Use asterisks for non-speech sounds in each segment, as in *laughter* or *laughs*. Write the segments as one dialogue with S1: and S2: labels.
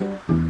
S1: Mm-hmm.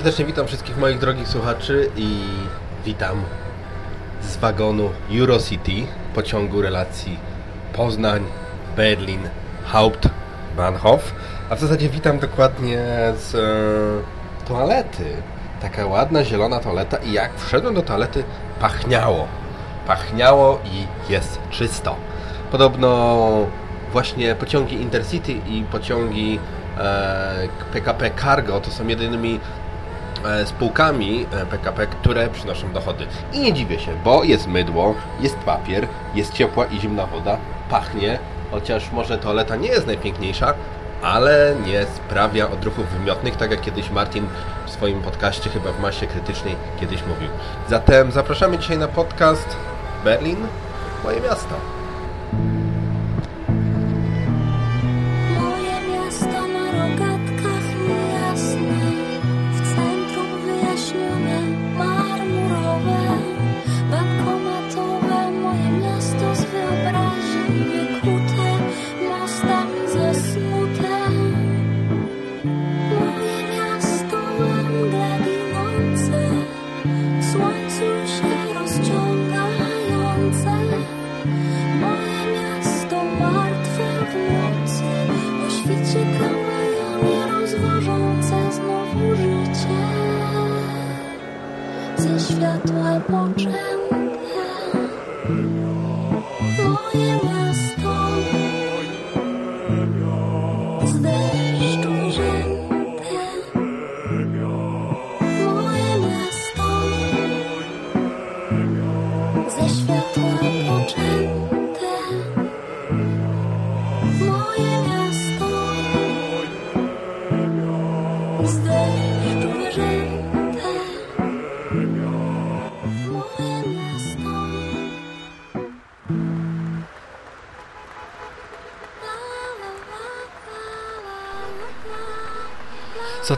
S2: Serdecznie witam wszystkich moich drogich słuchaczy i witam z wagonu Eurocity pociągu relacji Poznań, Berlin, Hauptbahnhof, a w zasadzie witam dokładnie z e, toalety. Taka ładna, zielona toaleta i jak wszedłem do toalety pachniało. Pachniało i jest czysto. Podobno właśnie pociągi Intercity i pociągi e, PKP Cargo to są jedynymi e, spółkami e, PKP, które przynoszą dochody. I nie dziwię się, bo jest mydło, jest papier, jest ciepła i zimna woda, pachnie, chociaż może toaleta nie jest najpiękniejsza, ale nie sprawia odruchów wymiotnych, tak jak kiedyś Martin w swoim podcaście, chyba w masie krytycznej, kiedyś mówił. Zatem zapraszamy dzisiaj na podcast Berlin, moje miasto.
S1: Światła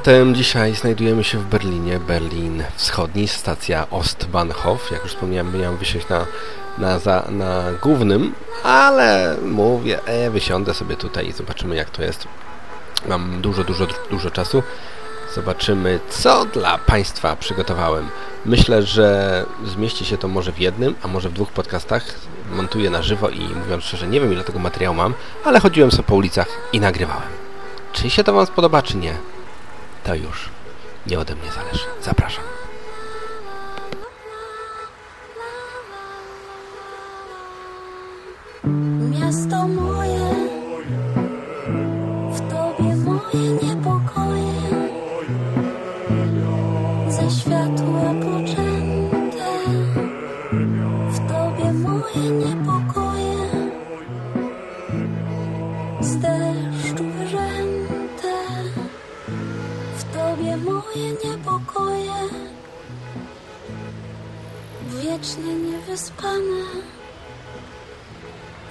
S2: Zatem dzisiaj znajdujemy się w Berlinie, Berlin Wschodni, stacja Ostbahnhof. Jak już wspomniałem, miałem wysiąść na, na, za, na głównym, ale mówię, e, wysiądę sobie tutaj i zobaczymy jak to jest. Mam dużo, dużo, dużo czasu. Zobaczymy, co dla Państwa przygotowałem. Myślę, że zmieści się to może w jednym, a może w dwóch podcastach. Montuję na żywo i mówiąc szczerze, nie wiem ile tego materiału mam, ale chodziłem sobie po ulicach i nagrywałem. Czy się to Wam spodoba, czy nie? To już nie ode mnie zależy. Zapraszam.
S1: Miasto moje, w tobie moje wiecznie niewyspane.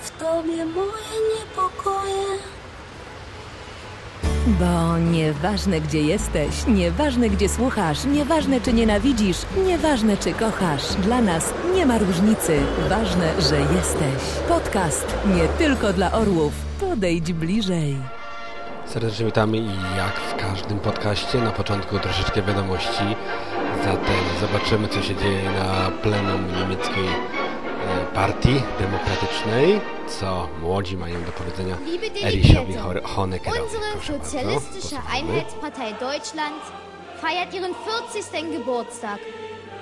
S1: W tobie moje niepokoje.
S3: Bo nieważne gdzie jesteś, nieważne gdzie słuchasz, nieważne czy nienawidzisz, nieważne czy kochasz, dla nas nie ma różnicy. Ważne, że jesteś. Podcast nie tylko dla orłów. Podejdź bliżej.
S2: Serdecznie witamy i jak w każdym podcaście na początku troszeczkę wiadomości. Zatem zobaczymy co się dzieje na plenum niemieckiej e, partii demokratycznej, co młodzi mają do powiedzenia
S4: Delegierte,
S2: Honeckerowi.
S4: unsere Sozialistische. Einheitspartei Deutschland feiert ihren 40. Geburtstag.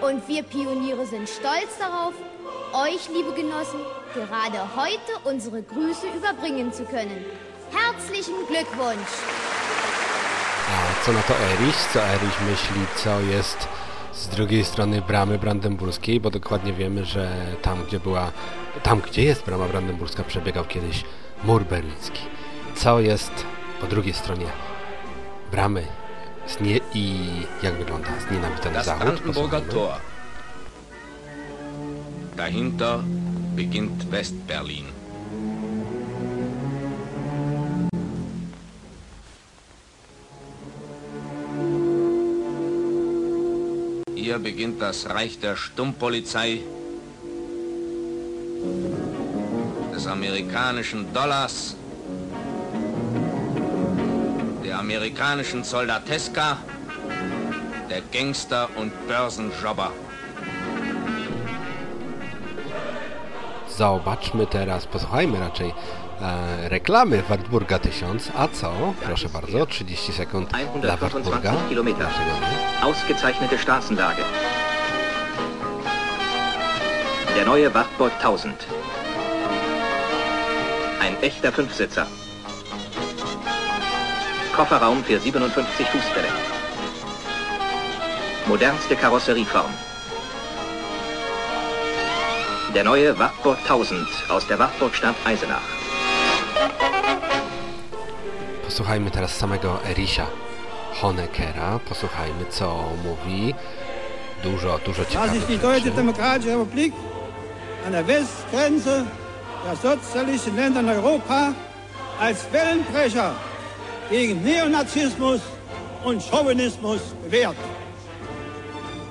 S4: Und wir Pioniere sind stolz darauf, euch, liebe Genossen, gerade heute unsere Grüße überbringen zu können. Herzlichen Glückwunsch!
S2: A co na to Erich? Co Erich myśli, co jest z drugiej strony bramy brandenburskiej, bo dokładnie wiemy, że tam, gdzie była, tam, gdzie jest brama brandenburska, przebiegał kiedyś mur berliński. Co jest po drugiej stronie bramy i jak wygląda znienawidniony
S5: Das
S2: zachód?
S5: Dahinter beginnt Westberlin. Beginnt das Reich der Stummpolizei, des amerikanischen Dollars, der amerikanischen Soldateska, der Gangster und Börsenjobber.
S2: Zobaczmy teraz, posłuchajmy raczej e, reklamy Wartburga 1000. A co? Proszę bardzo, 30 sekund dla Wartburga.
S6: 125 Kilometer.
S2: Dlaczego nie?
S6: Ausgezeichnete Straßenlage. Der neue Wartburg 1000. Ein echter Fünfsitzer. Kofferraum für 57 Fußbälle. Modernste Karosserieform. Der neue Wartburg 1000 aus der Wartburgstadt Eisenach.
S2: Posłuchajmy teraz samego Erisia Honeckera. Posłuchajmy, co mówi. Dużo, dużo
S7: Da
S2: ciekawych
S7: sich die Deutsche
S2: rzeczy.
S7: Demokratische Republik an der Westgrenze der sozialistischen Länder in Europa als Wellenbrecher gegen Neonazismus und Chauvinismus bewährt.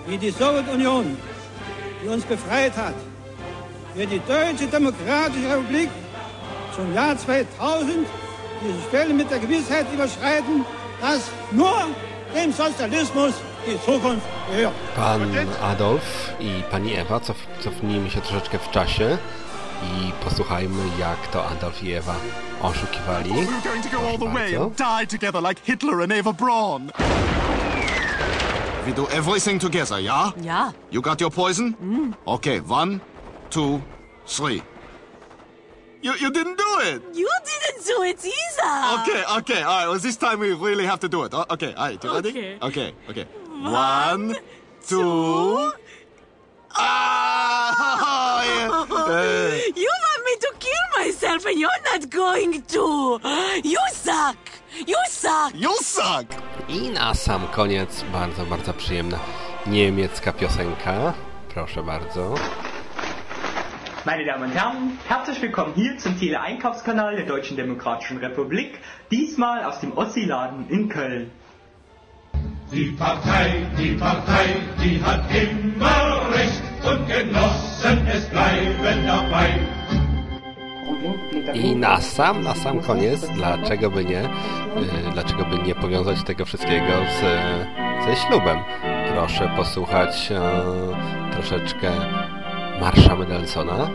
S7: Wie die Sowjetunion, die uns befreit hat, wird die Deutsche Demokratische Republik zum Jahr 2000 diese Stelle mit der Gewissheit überschreiten, dass nur dem Sozialismus die Zukunft gehört.
S2: Pan Adolf i pani Ewa, cof, cofnijmy się troszeczkę w czasie i posłuchajmy, jak to Adolf i Ewa oszukiwali.
S8: We were going to go all the way and die together like Hitler and Eva Braun.
S9: We do everything together, yeah?
S10: Ja.
S9: You got your poison?
S8: Mm.
S9: Okay, one, two, three. You, you didn't do it!
S10: You didn't do it either.
S9: Okay, okay, alright, well, this time we really have to do it. Okay, alright, you ready?
S10: Okay.
S9: Okay, okay. One, two. Ah! *laughs* yeah. *laughs*
S10: You want me to kill myself and you're not going to. You suck. You suck.
S9: You suck!
S2: I na sam koniec bardzo, bardzo przyjemna niemiecka piosenka. Proszę bardzo.
S11: Meine Damen und Herren, herzlich willkommen hier zum Tele-Einkaufskanal der Deutschen Demokratischen Republik, diesmal aus dem Ossi-Laden in Köln.
S12: Die Partei, die Partei, die hat immer Recht und Genossen, es bleiben dabei.
S2: I na sam, na sam koniec, dlaczego by nie, dlaczego by nie powiązać tego wszystkiego z, ze ślubem? Proszę posłuchać troszeczkę Marsza Mendelssohna.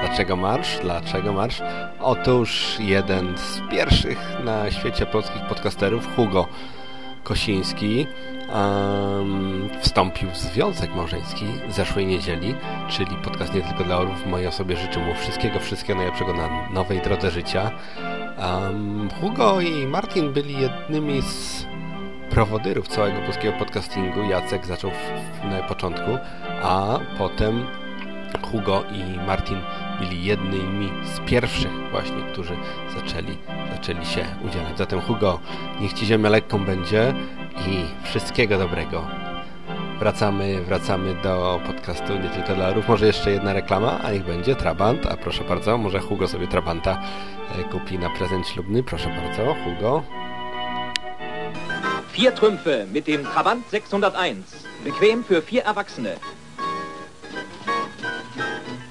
S2: Dlaczego marsz? Dlaczego marsz? Otóż jeden z pierwszych na świecie polskich podcasterów, Hugo Kosiński, em, wstąpił w związek małżeński zeszłej niedzieli, czyli podcast nie tylko dla orłów. Mojej osobie życzę mu wszystkiego, wszystkiego najlepszego na nowej drodze życia. Em, Hugo i Martin byli jednymi z prowodyrów całego polskiego podcastingu. Jacek zaczął w, na początku, a potem Hugo i Martin byli jednymi z pierwszych właśnie, którzy zaczęli, zaczęli się udzielać. Zatem Hugo, niech Ci ziemia lekką będzie i wszystkiego dobrego. Wracamy, wracamy do podcastu nie tylko dla orów. Może jeszcze jedna reklama, a niech będzie Trabant. A proszę bardzo, może Hugo sobie Trabanta e, kupi na prezent ślubny. Proszę bardzo, Hugo.
S6: Vier Trümpfe mit dem Trabant 601. Bequem für vier Erwachsene.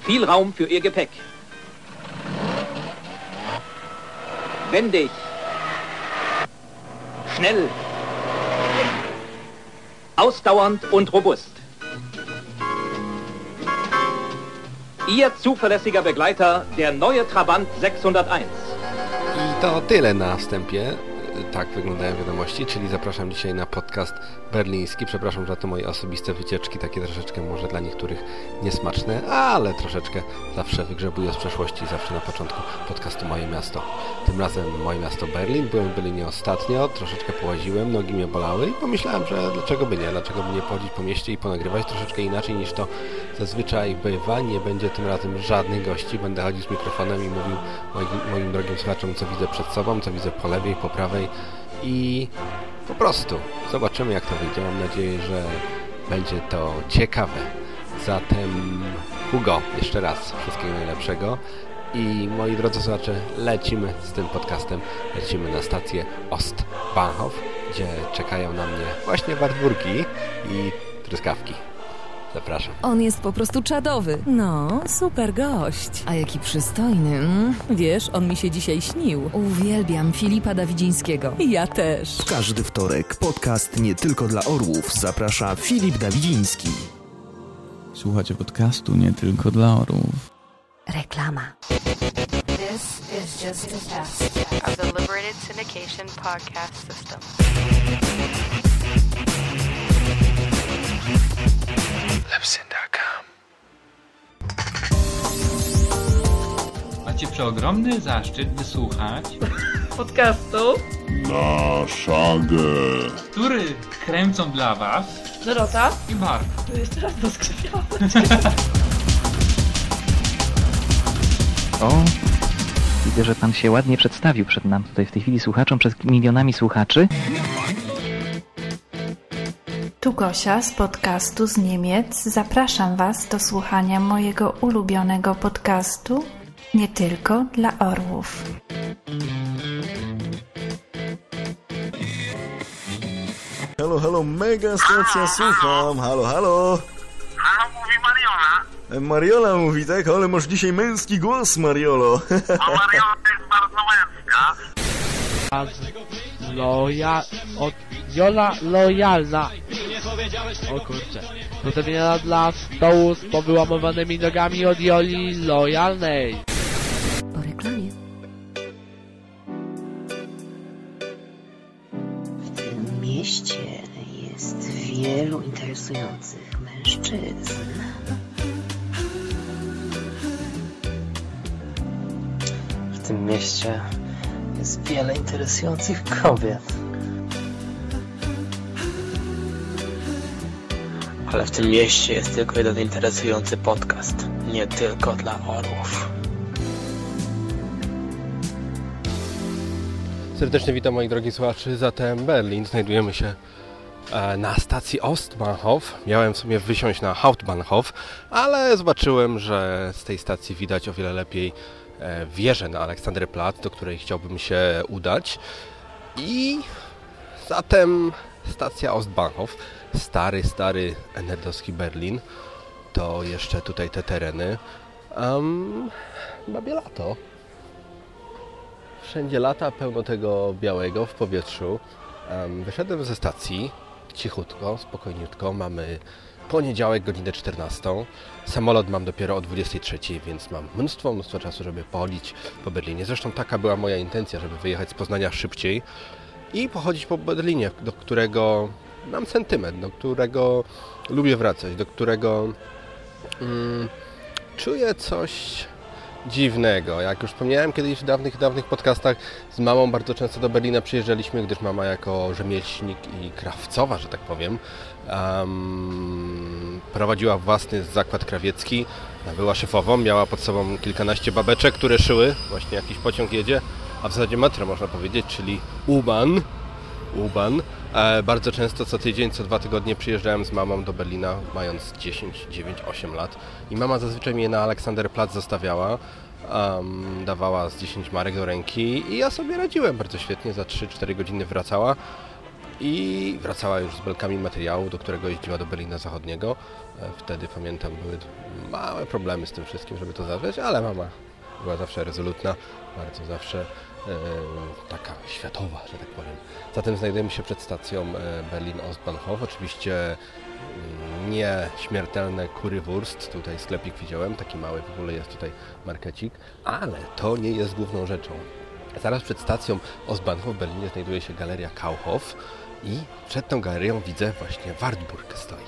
S6: Viel Raum für Ihr Gepäck. Wendig. Schnell. Ausdauernd und robust. Ihr zuverlässiger Begleiter, der neue Trabant 601.
S2: I to tyle na wstępie. Tak wyglądają wiadomości, czyli zapraszam dzisiaj na podcast berliński. Przepraszam za to moje osobiste wycieczki, takie troszeczkę może dla niektórych niesmaczne, ale troszeczkę zawsze wygrzebuję z przeszłości, zawsze na początku podcastu Moje Miasto. Tym razem Moje Miasto Berlin. Byłem w Berlinie ostatnio, troszeczkę połaziłem, nogi mnie bolały i pomyślałem, że dlaczego by nie, dlaczego by nie pochodzić po mieście i ponagrywać troszeczkę inaczej niż to zazwyczaj bywa. Nie będzie tym razem żadnych gości, będę chodził z mikrofonem i mówił moim, moim drogim słuchaczom, co widzę przed sobą, co widzę po lewej, po prawej i po prostu zobaczymy jak to wyjdzie. Mam nadzieję, że będzie to ciekawe. Zatem Hugo, jeszcze raz wszystkiego najlepszego. I moi drodzy słuchacze, lecimy z tym podcastem, lecimy na stację Ostbahnhof, gdzie czekają na mnie właśnie wartburki i truskawki. Zapraszam.
S3: On jest po prostu czadowy. No, super gość. A jaki przystojny. Mm? Wiesz, on mi się dzisiaj śnił. Uwielbiam Filipa Dawidzińskiego. Ja też.
S13: W każdy wtorek podcast nie tylko dla orłów zaprasza Filip Dawidziński.
S14: Słuchacie podcastu nie tylko dla orłów.
S3: Reklama.
S15: This is just a test of the Liberated Syndication podcast system.
S13: Libsyn.com
S11: Macie przeogromny zaszczyt wysłuchać
S16: podcastu
S9: Na szagę.
S11: który kręcą dla was
S16: Dorota.
S11: i Mark.
S16: Jeszcze raz to. *laughs*
S17: O, widzę, że pan się ładnie przedstawił przed nam tutaj w tej chwili słuchaczom, przed milionami słuchaczy.
S18: Tu Gosia z podcastu z Niemiec. Zapraszam Was do słuchania mojego ulubionego podcastu nie tylko dla orłów.
S19: Halo, halo, mega stacja, słucham. Halo, halo.
S20: Halo, mówi Mariola.
S19: Mariola mówi, tak? Ale masz dzisiaj męski głos, Mariolo.
S20: A Mariola jest bardzo męska.
S21: Loja... Od... Jola lojalna. O kurczę. Postawiona dla stołu z powyłamowanymi nogami od Joli lojalnej.
S3: Po reklamie.
S22: W tym mieście jest wielu interesujących
S23: interesujących kobiet. Ale w tym mieście jest tylko jeden interesujący podcast. Nie tylko dla orłów.
S2: Serdecznie witam moich drogich słuchaczy. Zatem Berlin. Znajdujemy się e, na stacji Ostbahnhof. Miałem w sumie wysiąść na Hauptbahnhof, ale zobaczyłem, że z tej stacji widać o wiele lepiej wieżę na Aleksanderplatz, do której chciałbym się udać. I zatem stacja Ostbahnhof, stary, stary enerdowski Berlin. To jeszcze tutaj te tereny. Um, babie lato. Wszędzie lata, pełno tego białego w powietrzu. Um, wyszedłem ze stacji, cichutko, spokojniutko. Mamy poniedziałek, godzinę 14. Samolot mam dopiero o 23, więc mam mnóstwo, mnóstwo czasu, żeby pochodzić po Berlinie. Zresztą taka była moja intencja, żeby wyjechać z Poznania szybciej i pochodzić po Berlinie, do którego mam sentyment, do którego lubię wracać, do którego mm, czuję coś dziwnego. Jak już wspomniałem kiedyś w dawnych, dawnych podcastach, z mamą bardzo często do Berlina przyjeżdżaliśmy, gdyż mama jako rzemieślnik i krawcowa, że tak powiem, um, prowadziła własny zakład krawiecki, była szefową, miała pod sobą kilkanaście babeczek, które szyły, właśnie jakiś pociąg jedzie, a w zasadzie metro można powiedzieć, czyli U-Bahn, U-Bahn. E, bardzo często co tydzień, co dwa tygodnie przyjeżdżałem z mamą do Berlina, mając 10, 9, 8 lat. I mama zazwyczaj mnie na Aleksanderplatz zostawiała. Um, dawała z 10 marek do ręki i ja sobie radziłem bardzo świetnie. Za 3-4 godziny wracała i wracała już z belkami materiału, do którego jeździła do Berlina Zachodniego. E, wtedy pamiętam, były małe problemy z tym wszystkim, żeby to zawrzeć, ale mama była zawsze rezolutna, bardzo zawsze taka światowa, że tak powiem. Zatem znajdujemy się przed stacją e, Berlin-Ostbahnhof. Oczywiście mm, nie śmiertelne Currywurst, tutaj sklepik widziałem, taki mały w ogóle jest tutaj markecik, ale to nie jest główną rzeczą. Zaraz przed stacją Ostbahnhof w Berlinie znajduje się galeria Kaufhof i przed tą galerią widzę właśnie Wartburg stoi.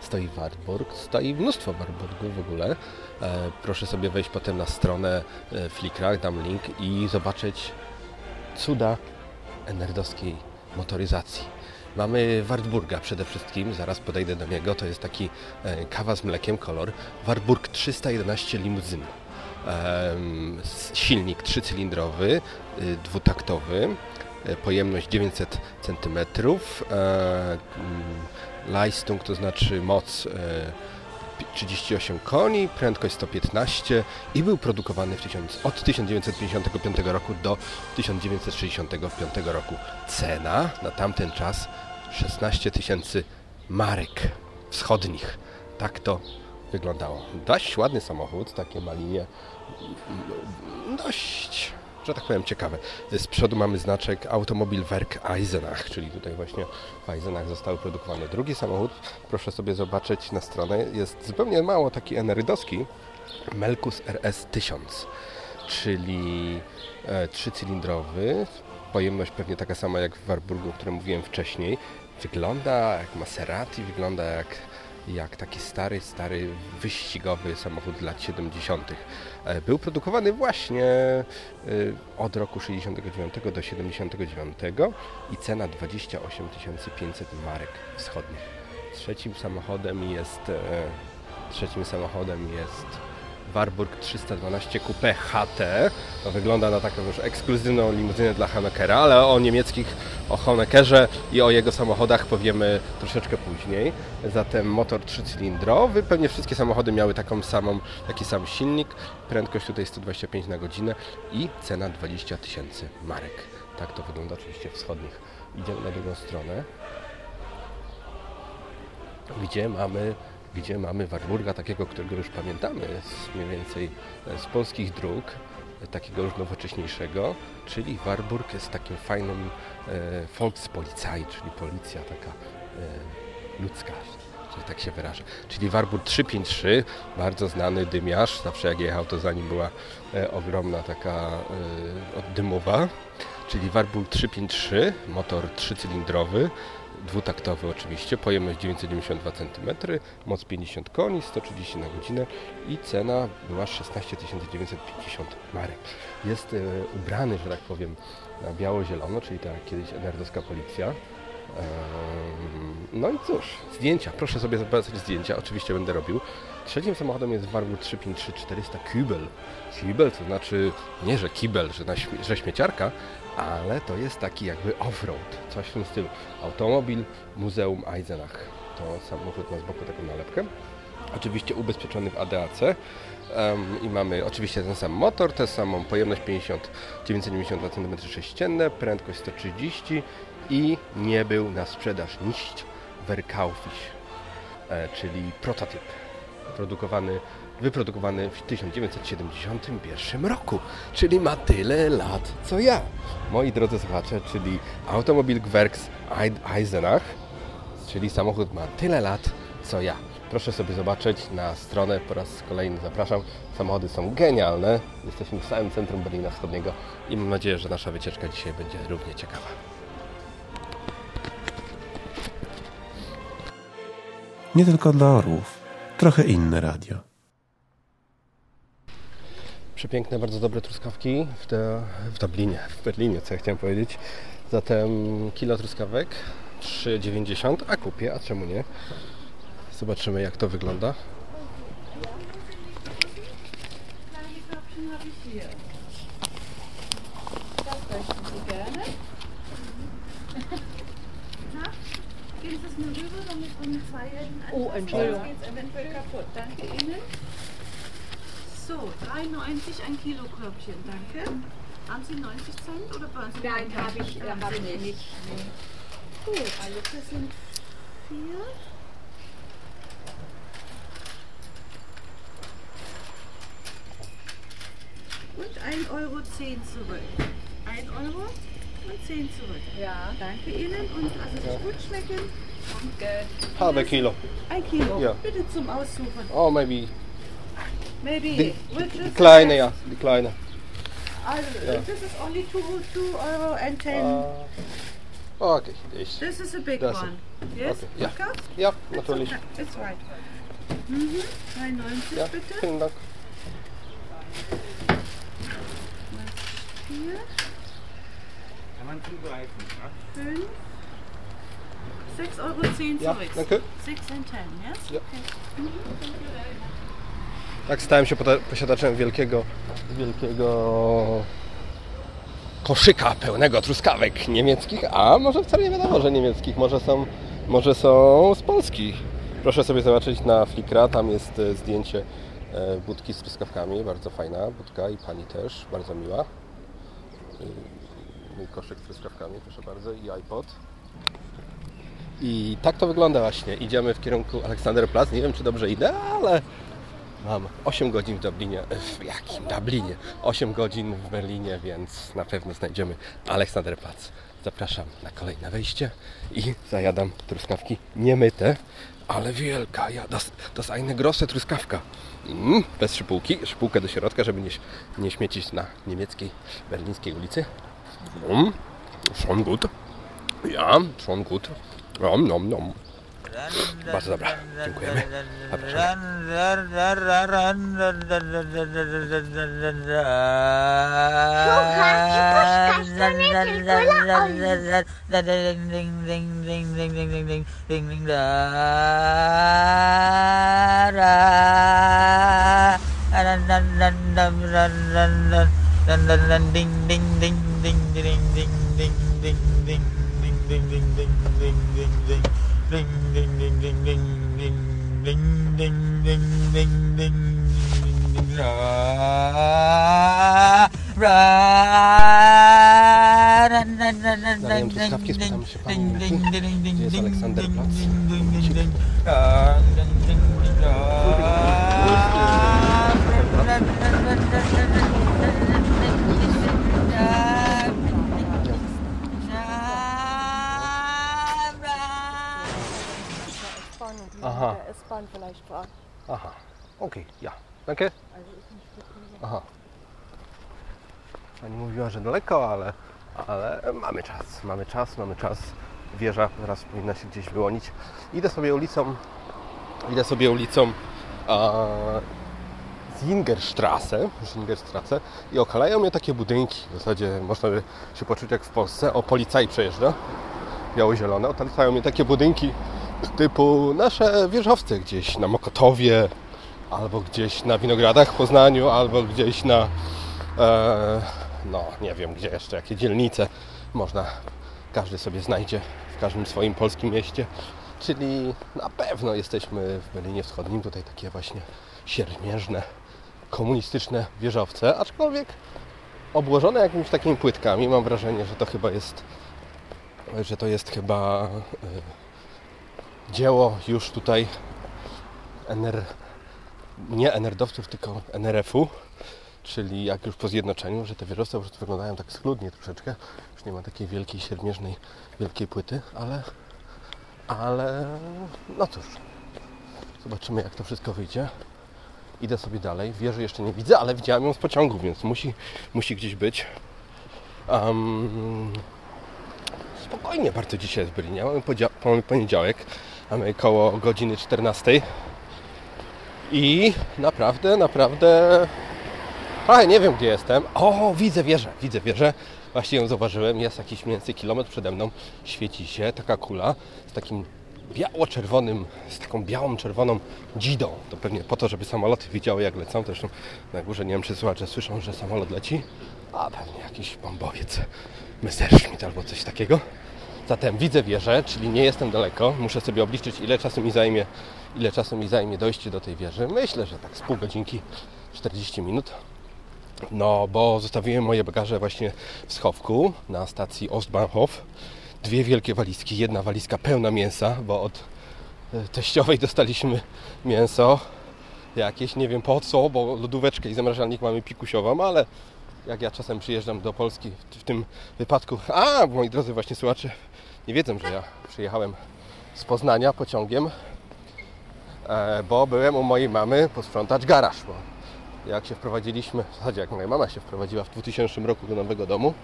S2: Stoi Wartburg, stoi mnóstwo Wartburgów w ogóle. E, proszę sobie wejść potem na stronę e, Flickr, dam link i zobaczyć cuda nerdowskiej motoryzacji. Mamy Wartburga przede wszystkim, zaraz podejdę do niego, to jest taki e, kawa z mlekiem, kolor. Wartburg 311 limuzyn. Silnik trzycylindrowy, y, dwutaktowy, e, pojemność 900 cm, Leistung to znaczy moc 38 koni, prędkość 115 i był produkowany w tysiąc, od 1955 roku do 1965 roku. Cena na tamten czas 16 tysięcy marek wschodnich. Tak to wyglądało. Dość ładny samochód, takie malinie, dość, że tak powiem, ciekawe. Z przodu mamy znaczek Automobilwerk Eisenach, czyli tutaj właśnie w Eisenach zostały produkowane. Drugi samochód, proszę sobie zobaczyć na stronę, jest zupełnie mało taki enerydowski, Melkus RS 1000, czyli e, trzycylindrowy, pojemność pewnie taka sama jak w Warburgu, o którym mówiłem wcześniej. Wygląda jak Maserati, wygląda jak, jak taki stary, stary wyścigowy samochód lat 70. E, Był produkowany właśnie e, od roku 69 do 79 i cena 28 500 marek wschodnich. Trzecim samochodem jest e, trzecim samochodem jest Warburg 312 Coupe HT. To wygląda na taką już ekskluzywną limuzynę dla Honeckera, ale o niemieckich, o Honeckerze i o jego samochodach powiemy troszeczkę później. Zatem motor trzycylindrowy, pewnie wszystkie samochody miały taką samą, taki sam silnik, prędkość tutaj 125 na godzinę i cena 20 tysięcy marek. Tak to wygląda oczywiście wschodnich. Idziemy na drugą stronę gdzie mamy, gdzie mamy Warburga, takiego, którego już pamiętamy z mniej więcej e, z polskich dróg, e, takiego już nowocześniejszego, czyli Warburg jest takim fajnym e, Volkspolizei, czyli policja taka e, ludzka, że tak się wyrażę. Czyli Warburg 353, bardzo znany dymiarz, zawsze jak jechał to za nim była e, ogromna taka e, oddymowa, czyli Warburg 353, motor trzycylindrowy, dwutaktowy oczywiście, pojemność 992 cm, moc 50 koni, 130 na godzinę i cena była 16 950 marek. Jest e, ubrany, że tak powiem, na biało-zielono, czyli jak kiedyś nerdowska policja. Ehm, No i cóż, zdjęcia. Proszę sobie zobaczyć zdjęcia, oczywiście będę robił. Trzecim samochodem jest Warburg 353-400 Kübel. Kübel to znaczy nie, że kibel, że, na śmie- że śmieciarka, ale to jest taki jakby off-road, coś w tym stylu. Automobil Muzeum Eisenach. To samochód ma z boku taką nalepkę. Oczywiście ubezpieczony w ADAC. Em, I mamy oczywiście ten sam motor, tę samą pojemność 50, 992 cm3, prędkość 130 i nie był na sprzedaż nicht verkauflich, e, czyli prototyp produkowany, wyprodukowany w 1971 roku, czyli ma tyle lat co ja. Moi drodzy słuchacze, czyli Automobilwerks Eisenach, czyli samochód ma tyle lat co ja. Proszę sobie zobaczyć na stronę, po raz kolejny zapraszam. Samochody są genialne. Jesteśmy w samym centrum Berlina Wschodniego i mam nadzieję, że nasza wycieczka dzisiaj będzie równie ciekawa.
S24: Nie tylko dla orłów. Trochę inne radio.
S2: Przepiękne, bardzo dobre truskawki w, te, w Dublinie, w Berlinie, co ja chciałem powiedzieć. Zatem kilo truskawek 3,90, a kupię, a czemu nie? Zobaczymy jak to wygląda.
S16: Oh, Entschuldigung.
S25: Jetzt eventuell kaputt. Danke Ihnen. So, 3,90 ein Kilo Körbchen, danke. Haben Sie 90 Cent oder wollen Sie
S16: Nein,
S25: noch
S16: habe ich, äh,
S25: Haben
S16: habe
S25: Sie
S16: ich nicht.
S25: Gut, also das sind vier. Und 1,10 Euro zurück. 1 Euro und 10 zurück.
S16: Ja.
S25: Danke Ihnen und also das gut schmecken. Danke.
S2: Halbe Kilo.
S25: Ein Kilo.
S2: Ja.
S25: Bitte zum Aussuchen.
S2: Oh, maybe
S25: Maybe.
S2: die, die kleine, ja, die kleine.
S25: Also,
S2: Ja.
S25: this is only two, two euro and ten.
S2: Okay, ich.
S25: this is a big
S2: das-
S25: one. Yes?
S2: Okay. Ja.
S25: Podcast?
S2: Ja,
S25: It's
S2: natürlich.
S25: okay. It's right. Mhm. 93
S2: Ja,
S25: bitte.
S2: vielen Dank.
S25: Vier,
S26: Kann man zugreifen, ja?
S25: fünf, 6 Euro 10
S2: Ja,
S25: zurück.
S2: danke.
S25: 6 and 10, yes?
S2: Ja.
S25: Okay. Mhm. Thank you very much.
S2: Tak, stałem się posiadaczem wielkiego, wielkiego koszyka pełnego truskawek niemieckich, a może wcale nie wiadomo, że niemieckich, może są, może są z Polski. Proszę sobie zobaczyć na Flickra, tam jest e, zdjęcie e, budki z truskawkami, bardzo fajna budka i pani też, bardzo miła. I Koszyk z truskawkami, proszę bardzo, i iPod. I tak to wygląda właśnie. Idziemy w kierunku Aleksanderplatz. Nie wiem, czy dobrze idę, ale mam 8 godzin w Dublinie. W jakim Dublinie? 8 godzin w Berlinie, więc na pewno znajdziemy Aleksanderplatz. Zapraszam na kolejne wejście i zajadam truskawki niemyte, ale wielka. Ja, das, eine große truskawka. Mm, bez szypułki, szypułkę do środka, żeby nie, nie śmiecić na niemieckiej, berlińskiej ulicy. Mm, schon gut. Ja, schon gut. Nom, nom, nom. Bardzo dobra. Dziękujemy. Zapraszamy. Danke. Aha. Pani mówiła, że daleko, ale, ale mamy czas. Mamy czas, mamy czas. Wieża zaraz powinna się gdzieś wyłonić. Idę sobie ulicą, idę sobie ulicą a, Zingerstrasse, Zingerstrasse i okalają mnie takie budynki. W zasadzie można by się poczuć jak w Polsce. O, policaj przejeżdża, biało-zielone. Otaczają mnie takie budynki typu nasze wieżowce gdzieś na Mokotowie, albo gdzieś na Winogradach w Poznaniu, albo gdzieś na e, no nie wiem gdzie jeszcze, jakie dzielnice można, każdy sobie znajdzie w każdym swoim polskim mieście. Czyli na pewno jesteśmy w Berlinie Wschodnim, tutaj takie właśnie siermierzne, komunistyczne wieżowce, aczkolwiek obłożone jakimiś takimi płytkami. Mam wrażenie, że to chyba jest, że to jest chyba e, dzieło już tutaj NR, nie NR-dowców, tylko NRF-u, czyli jak już po zjednoczeniu, że te wieżowce po wyglądają tak schludnie troszeczkę. Już nie ma takiej wielkiej, siermierznej, wielkiej płyty, ale, ale no cóż, zobaczymy jak to wszystko wyjdzie. Idę sobie dalej. Wieży jeszcze nie widzę, ale widziałem ją z pociągu, więc musi, musi gdzieś być. Um, spokojnie bardzo dzisiaj jest w Berlinie. Mamy poniedziałek, mamy koło godziny 14. I naprawdę, naprawdę. Trochę nie wiem gdzie jestem. O, widzę wieżę, widzę wieżę. Właśnie ją zauważyłem. Jest jakiś mniej więcej kilometr przede mną. Świeci się taka kula z takim biało-czerwonym, z taką białą, czerwoną dzidą. To pewnie po to, żeby samoloty widziały jak lecą. Zresztą na górze nie wiem czy słuchacze słyszą, że samolot leci. A pewnie jakiś bombowiec Messerschmitt albo coś takiego. Zatem widzę wieżę, czyli nie jestem daleko. Muszę sobie obliczyć ile czasu mi zajmie, ile czasu mi zajmie dojście do tej wieży. Myślę, że tak z pół godzinki, 40 minut. No, bo zostawiłem moje bagaże właśnie w schowku na stacji Ostbahnhof. Dwie wielkie walizki, jedna walizka pełna mięsa, bo od e, teściowej dostaliśmy mięso jakieś, nie wiem po co, bo lodóweczkę i zamrażalnik mamy pikusiową, ale jak ja czasem przyjeżdżam do Polski, w tym wypadku, a moi drodzy właśnie słuchacze nie wiedzą, że ja przyjechałem z Poznania pociągiem, bo byłem u mojej mamy posprzątać garaż, bo jak się wprowadziliśmy, w zasadzie jak moja mama się wprowadziła w 2000 roku do nowego domu,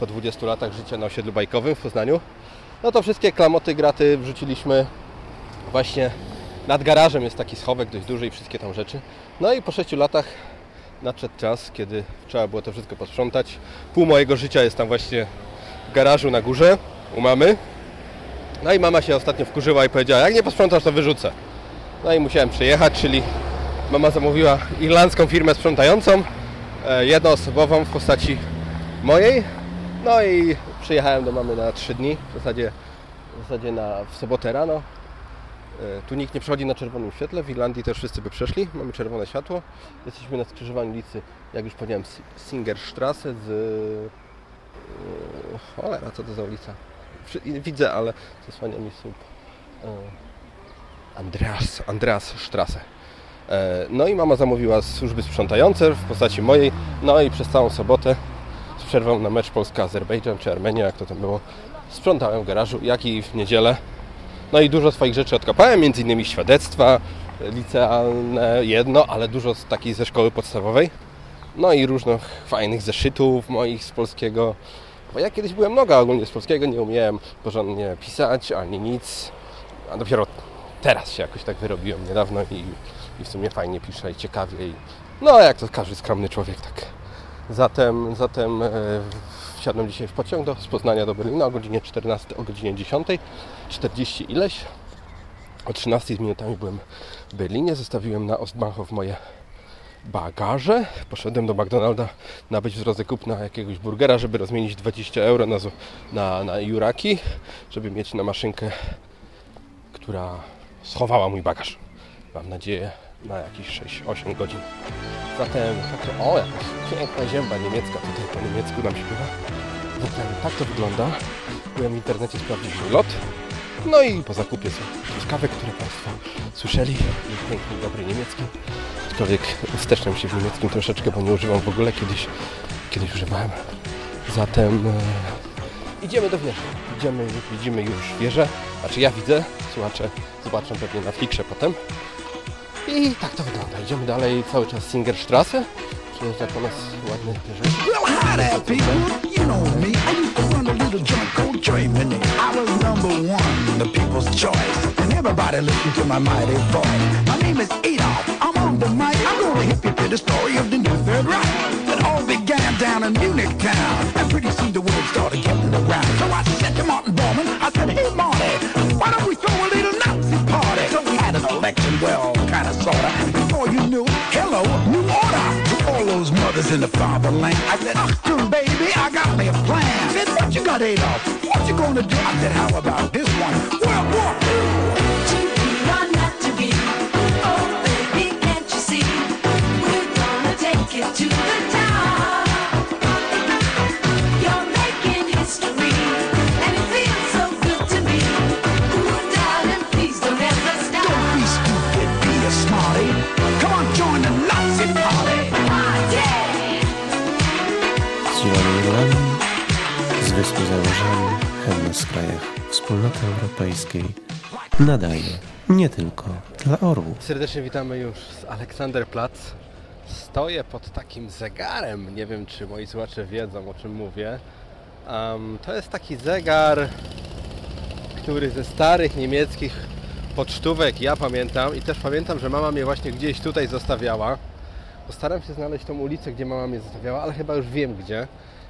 S2: po 20 latach życia na osiedlu bajkowym w Poznaniu, no to wszystkie klamoty, graty wrzuciliśmy właśnie nad garażem jest taki schowek dość duży i wszystkie tam rzeczy. No i po 6 latach nadszedł czas, kiedy trzeba było to wszystko posprzątać. Pół mojego życia jest tam właśnie w garażu na górze u mamy. No i mama się ostatnio wkurzyła i powiedziała, jak nie posprzątasz, to wyrzucę. No i musiałem przyjechać, czyli mama zamówiła irlandzką firmę sprzątającą, e, jednoosobową w postaci mojej. No i przyjechałem do mamy na 3 dni, w zasadzie, w zasadzie na, w sobotę rano. E, Tu nikt nie przechodzi na czerwonym świetle, w Irlandii też wszyscy by przeszli, mamy czerwone światło. Jesteśmy na skrzyżowaniu ulicy, jak już powiedziałem, Singerstrasse z... e, Cholera, co to za ulica? Widzę, ale zasłania mi słup. Andreas, Andreas Strasse. E, No i mama zamówiła służby sprzątające w postaci mojej, no i przez całą sobotę z przerwą na mecz Polska-Azerbejdżan czy Armenia, jak to tam było, sprzątałem w garażu, jak i w niedzielę. No i dużo swoich rzeczy odkopałem, między innymi świadectwa licealne, jedno, ale dużo z takiej ze szkoły podstawowej. No i różnych fajnych zeszytów moich z polskiego. Bo ja kiedyś byłem noga ogólnie z polskiego, nie umiałem porządnie pisać ani nic. A dopiero teraz się jakoś tak wyrobiłem niedawno i, i w sumie fajnie piszę i ciekawie. I, no jak to każdy skromny człowiek, tak. Zatem, zatem e, wsiadłem dzisiaj w pociąg do, z Poznania do Berlina o godzinie 14, o godzinie 10, 40 ileś. O 13 z minutami byłem w Berlinie, zostawiłem na Ostbahnhof moje bagaże. Poszedłem do McDonalda nabyć w drodze kupna jakiegoś burgera, żeby rozmienić 20 euro na, na, na juraki, żeby mieć na maszynkę, która schowała mój bagaż. Mam nadzieję na jakieś 6-8 godzin. Zatem, tak o, jakaś piękna zięba niemiecka tutaj po niemiecku nam śpiewa. Zatem tak to wygląda. Byłem w internecie sprawdzić lot. No i po zakupie są truskawek, które Państwo słyszeli. Jest piękny, dobry niemiecki. Aczkolwiek wsteczniam się w niemieckim troszeczkę, bo nie używam w ogóle. Kiedyś, kiedyś używałem. Zatem e, idziemy do wieży. Idziemy, widzimy już wieżę. Znaczy ja widzę, słuchacze zobaczą pewnie na Flickrze potem. I tak to wygląda. Idziemy dalej cały czas Singerstrasse. Przyjeżdża po nas ładny wieżownik.
S27: Well, hi there, people. You know me. I used to run a little joint called Germany. I was number one, the people's choice. And everybody listened to my mighty voice. My name is Adolf. I'm on the mic. I'm gonna hip you to the story of the new Third Reich. It all began down in Munich town. And pretty soon the word started getting So I said to Martin Bormann, I said, hey, Marty, why don't we throw a little Nazi party? So we had an election, well, kind of, sort of. Before you knew hello, new order. To all those mothers in the fatherland. I said, ah, Achtung, baby, I got me a plan. Said, what you got, Adolf? What you gonna do? I said, how about this one? World War
S28: To
S24: Wspólnoty Europejskiej, nadaje nie tylko dla orłów.
S2: Serdecznie witamy już z Aleksanderplatz. Stoję pod takim zegarem. Nie wiem, czy moi słuchacze wiedzą, o czym mówię. Em, to jest taki zegar, który ze starych niemieckich pocztówek ja pamiętam i też pamiętam, że mama mnie właśnie gdzieś tutaj zostawiała. Postaram się znaleźć tą ulicę, gdzie mama mnie zostawiała, ale chyba już wiem gdzie.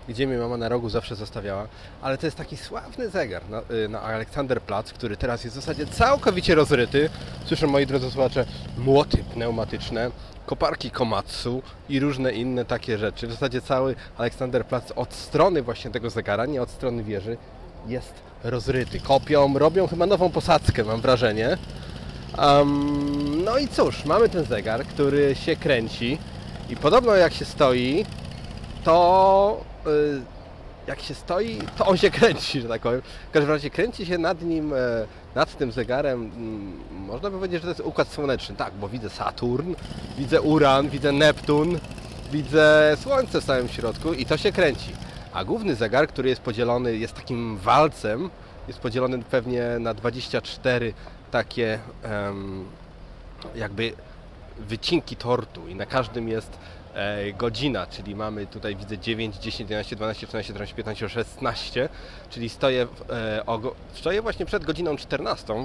S2: Gdzie mnie mama na rogu zawsze zostawiała. Ale to jest taki sławny zegar na, y, na Aleksanderplatz, który teraz jest w zasadzie całkowicie rozryty. Słyszę, moi drodzy słuchacze, młoty pneumatyczne, koparki Komatsu i różne inne takie rzeczy. W zasadzie cały Aleksanderplatz od strony właśnie tego zegara, nie od strony wieży, jest rozryty. Kopią, robią chyba nową posadzkę, mam wrażenie. Am, no i cóż, mamy ten zegar, który się kręci i podobno jak się stoi, to jak się stoi, to on się kręci, że tak powiem. W każdym razie kręci się nad nim, e, nad tym zegarem, mm, można by powiedzieć, że to jest układ słoneczny. Tak, bo widzę Saturn, widzę Uran, widzę Neptun, widzę Słońce w samym środku i to się kręci. A główny zegar, który jest podzielony, jest takim walcem, jest podzielony pewnie na 24 takie jakby wycinki tortu i na każdym jest godzina, czyli mamy tutaj widzę 9, 10, 11, 12, 13, 14, 15, 16, czyli stoję, w- e, o, stoję właśnie przed godziną 14. E,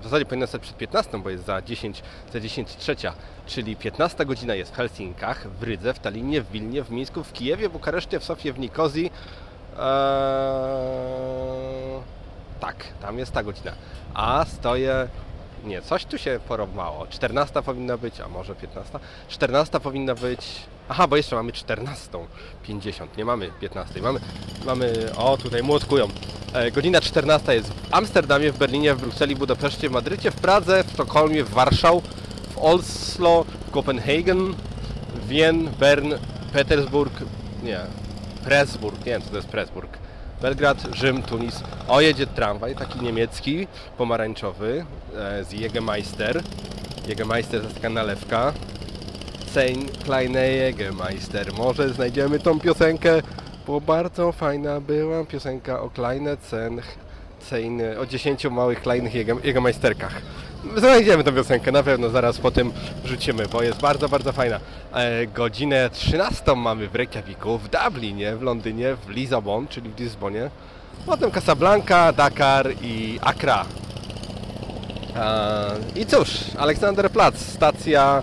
S2: w zasadzie powinno stać przed 15, bo jest za 10, za 10 trzecia, czyli 15 godzina jest w Helsinkach, w Rydze, w Talinie, w Wilnie, w Mińsku, w Kijewie, w Bukareszcie, w Sofie, w Nikozji. Eee, tak, tam jest ta godzina. A stoję. Nie, coś tu się porobmało. 14 powinna być, a może 15? 14 powinna być. Aha, bo jeszcze mamy 14.50, nie mamy 15. Mamy, mamy o tutaj młotkują. E, godzina 14 jest w Amsterdamie, w Berlinie, w Brukseli, Budapeszcie, w Madrycie, w Pradze, w Sztokholmie, w Warszał, w Oslo, w Kopenhagen, Wien, Bern, Petersburg, nie, Pressburg, nie wiem co to jest Pressburg. Belgrad, Rzym, Tunis. O, jedzie tramwaj, taki niemiecki, pomarańczowy, e, z Jägermeister. Jägermeister to jest taka nalewka. Sein kleine Jägermeister. Może znajdziemy tą piosenkę, bo bardzo fajna była piosenka o kleine Cen, Cein, o 10 małych kleines Jäger- Jägermeisterkach. Znajdziemy tę piosenkę, na pewno zaraz po tym rzucimy, bo jest bardzo, bardzo fajna. E, godzinę 13 mamy w Reykjaviku, w Dublinie, w Londynie, w Lizabon, czyli w Lizbonie. Potem Casablanca, Dakar i Accra. E, I cóż, Aleksanderplatz, stacja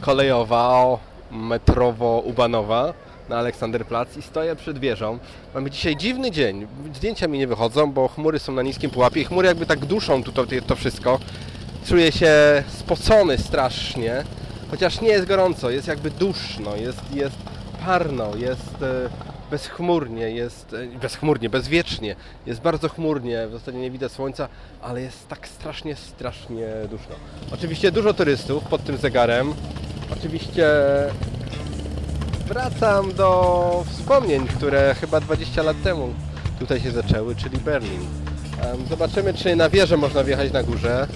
S2: kolejowa, metrowo-ubanowa na Aleksanderplatz i stoję przed wieżą. Mamy dzisiaj dziwny dzień. Zdjęcia mi nie wychodzą, bo chmury są na niskim pułapie i chmury jakby tak duszą tutaj to wszystko. Czuję się spocony strasznie, chociaż nie jest gorąco, jest jakby duszno, jest, jest parno, jest e, bezchmurnie, jest e, bezchmurnie, bezwiecznie, jest bardzo chmurnie, w zasadzie nie widać słońca, ale jest tak strasznie, strasznie duszno. Oczywiście dużo turystów pod tym zegarem. Oczywiście wracam do wspomnień, które chyba 20 lat temu tutaj się zaczęły, czyli Berlin. Zobaczymy, czy na wieżę można wjechać na górze,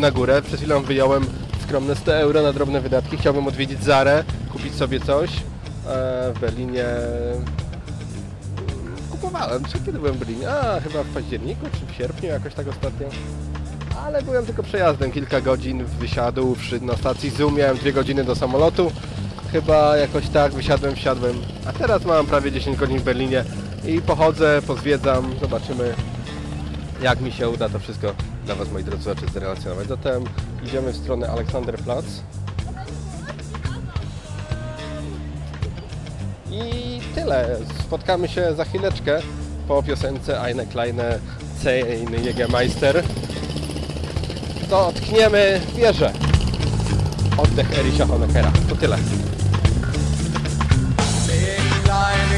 S2: na górę. Przed chwilą wyjąłem skromne 100 euro na drobne wydatki. Chciałbym odwiedzić Zarę, kupić sobie coś. E, W Berlinie kupowałem. Czy kiedy byłem w Berlinie? A, chyba w październiku, czy w sierpniu, jakoś tak ostatnio. Ale byłem tylko przejazdem, kilka godzin wysiadł przy, na stacji Zoom, miałem dwie godziny do samolotu. Chyba jakoś tak, wysiadłem, wsiadłem. A teraz mam prawie 10 godzin w Berlinie i pochodzę, pozwiedzam, zobaczymy jak mi się uda to wszystko dla Was, moi drodzy słuchacze, zrelacjonować. Zatem idziemy w stronę Aleksanderplatz. I tyle. Spotkamy się za chwileczkę po piosence Eine kleine Zehn Jägermeister. To tkniemy wieżę. Oddech Erisia Honeckera. To tyle.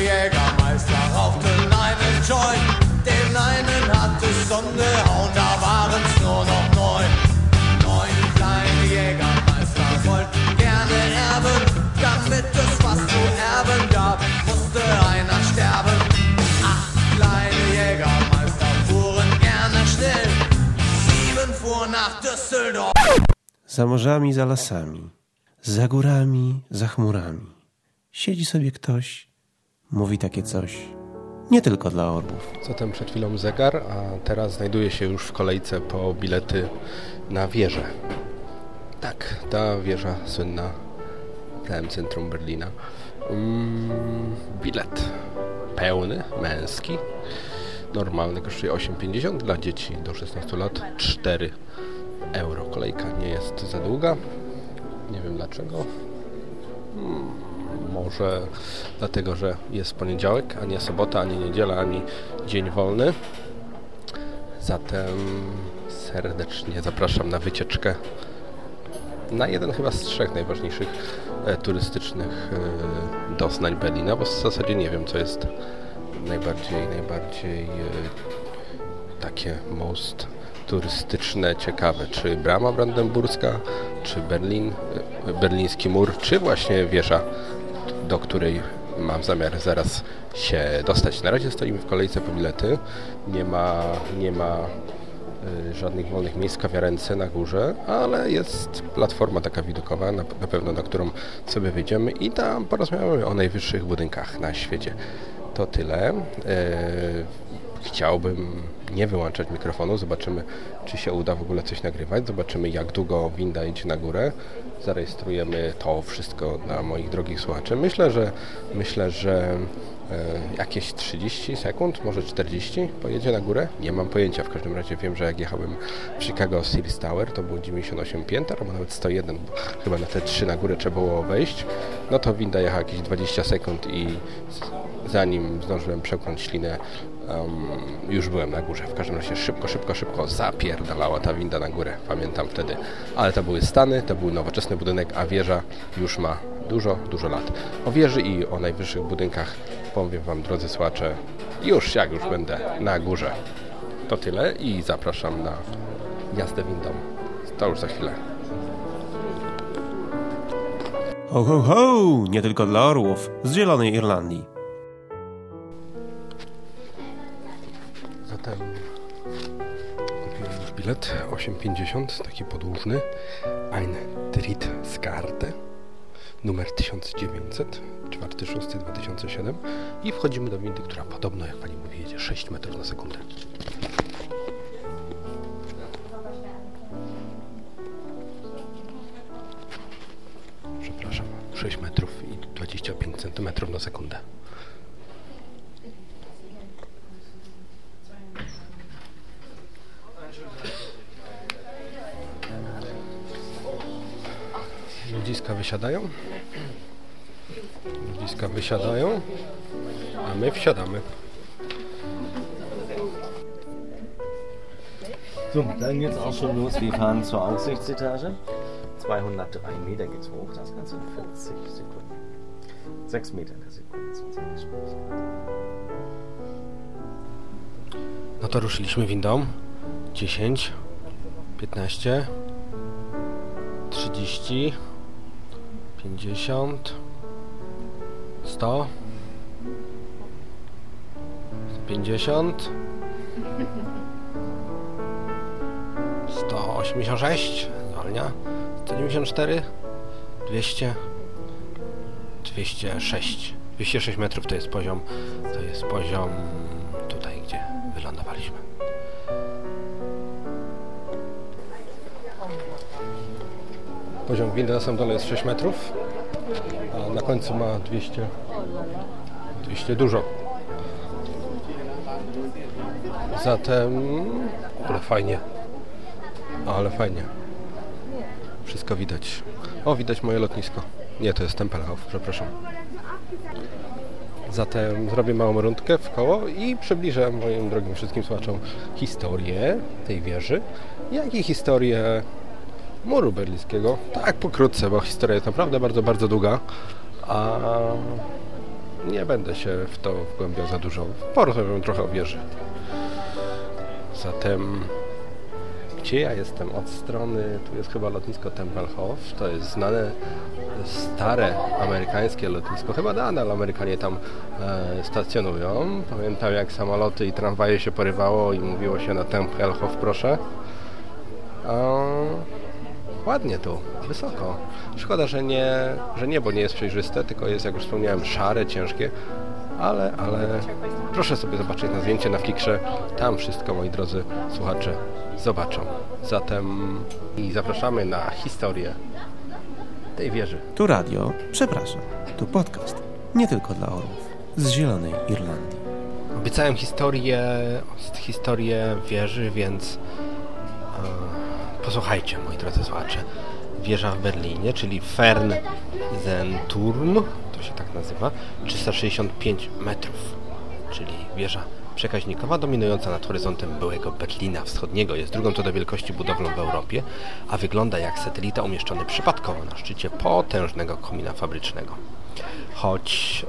S28: Jägermeister rauchten einen Joint. Den einen hat es umgehauen, da waren's nur noch neun. Neun kleine Jägermeister wollten gerne erben. Damit es was zu erben gab, musste einer sterben. Acht kleine Jägermeister fuhren gerne schnell. Sieben fuhren nach Düsseldorf.
S24: Za morzami, za lasami, za górami, za chmurami. Siedzi sobie ktoś, mówi takie coś. Nie tylko dla orłów.
S2: Zatem przed chwilą zegar, a teraz znajduję się już w kolejce po bilety na wieżę. Tak, ta wieża słynna w całym centrum Berlina. Mm, bilet pełny, męski. Normalny kosztuje 8,50 dla dzieci do 16 lat 4 euro. Kolejka nie jest za długa. Nie wiem dlaczego. Mm, Może dlatego, że jest poniedziałek, a nie sobota, ani niedziela, ani dzień wolny. Zatem serdecznie zapraszam na wycieczkę na jeden chyba z trzech najważniejszych e, turystycznych e, doznań Berlina, bo w zasadzie nie wiem, co jest najbardziej, najbardziej e, takie most turystyczne, ciekawe, czy Brama Brandenburska, czy Berlin, berliński mur, czy właśnie wieża, do której mam zamiar zaraz się dostać. Na razie stoimy w kolejce po bilety. Nie ma, nie ma y, żadnych wolnych miejsc kawiarence na górze, ale jest platforma taka widokowa, na, na pewno na którą sobie wyjdziemy i tam porozmawiamy o najwyższych budynkach na świecie. To tyle. E, chciałbym nie wyłączać mikrofonu. Zobaczymy, czy się uda w ogóle coś nagrywać. Zobaczymy, jak długo winda idzie na górę. Zarejestrujemy to wszystko dla moich drogich słuchaczy. Myślę, że myślę, że e, jakieś 30 sekund, może 40 pojedzie na górę. Nie mam pojęcia. W każdym razie wiem, że jak jechałem w Chicago Sears Tower, to było 98 pięter, albo nawet 101, bo chyba na te 3 na górę trzeba było wejść. No to winda jechała jakieś 20 sekund i zanim zdążyłem przełknąć ślinę, um, już byłem na górze. W każdym razie szybko, szybko, szybko zapierdalała ta winda na górę. Pamiętam wtedy. Ale to były Stany, to był nowoczesny budynek, a wieża już ma dużo, dużo lat. O wieży i o najwyższych budynkach powiem Wam, drodzy słuchacze, już jak już będę na górze. To tyle i zapraszam na jazdę windą. To już za chwilę.
S24: Ho, ho, ho! Nie tylko dla orłów z Zielonej Irlandii.
S2: Zatem kupiłem już bilet 8,50, taki podłużny. Ein Tritt Skarte, numer 1900, 4.6.2007 i wchodzimy do windy, która podobno, jak pani mówi, jedzie 6 metrów na sekundę. Przepraszam, 6 metrów i 25 centymetrów na sekundę. Wysiadają. Ludziska wysiadają, a my wsiadamy.
S19: So, dann geht's auch schon los. Wir fahren zur Aussichtsetage. 203 Meter geht's hoch, das Ganze in 40 Sekunden. 6 Meter in der Sekunde Geschwindigkeit.
S2: No to ruszyliśmy windą. 10, 15, 30, 50, 100, 150, 186, zwalnia, 194, 200, 206. 206 metrów to jest poziom, to jest poziom tutaj, gdzie wylądowaliśmy. Poziom windy na samym dole jest 6 metrów, a na końcu ma 200, 200 dużo. Zatem, ale fajnie, ale fajnie. Wszystko widać. O, widać moje lotnisko. Nie, to jest Tempelhof, przepraszam. Zatem zrobię małą rundkę w koło i przybliżę moim drogim wszystkim słuchaczom historię tej wieży, jak i historię muru berlińskiego. Tak pokrótce, bo historia jest naprawdę bardzo, bardzo długa, a nie będę się w to wgłębiał za dużo. Porozmawiam trochę o wieży. Zatem gdzie ja jestem? Od strony, tu jest chyba lotnisko Tempelhof, to jest znane stare amerykańskie lotnisko, chyba nadal Amerykanie tam e, stacjonują. Pamiętam jak samoloty i tramwaje się porywało i mówiło się na Tempelhof proszę. Ładnie tu, wysoko. Szkoda, że, nie, że niebo nie jest przejrzyste, tylko jest, jak już wspomniałem, szare, ciężkie, ale, ale proszę sobie zobaczyć na zdjęcie na Flickrze. Tam wszystko, moi drodzy słuchacze, zobaczą. Zatem i zapraszamy na historię tej wieży.
S24: Tu radio, przepraszam, tu podcast. Nie tylko dla orłów z Zielonej Irlandii.
S2: Obiecałem historię, historię wieży, więc e, posłuchajcie, moi drodzy słuchacze. Wieża w Berlinie, czyli Fernsenturm, to się tak nazywa, 365 metrów, czyli wieża przekaźnikowa dominująca nad horyzontem byłego Berlina Wschodniego. Jest drugą co do wielkości budowlą w Europie, a wygląda jak satelita umieszczony przypadkowo na szczycie potężnego komina fabrycznego. Choć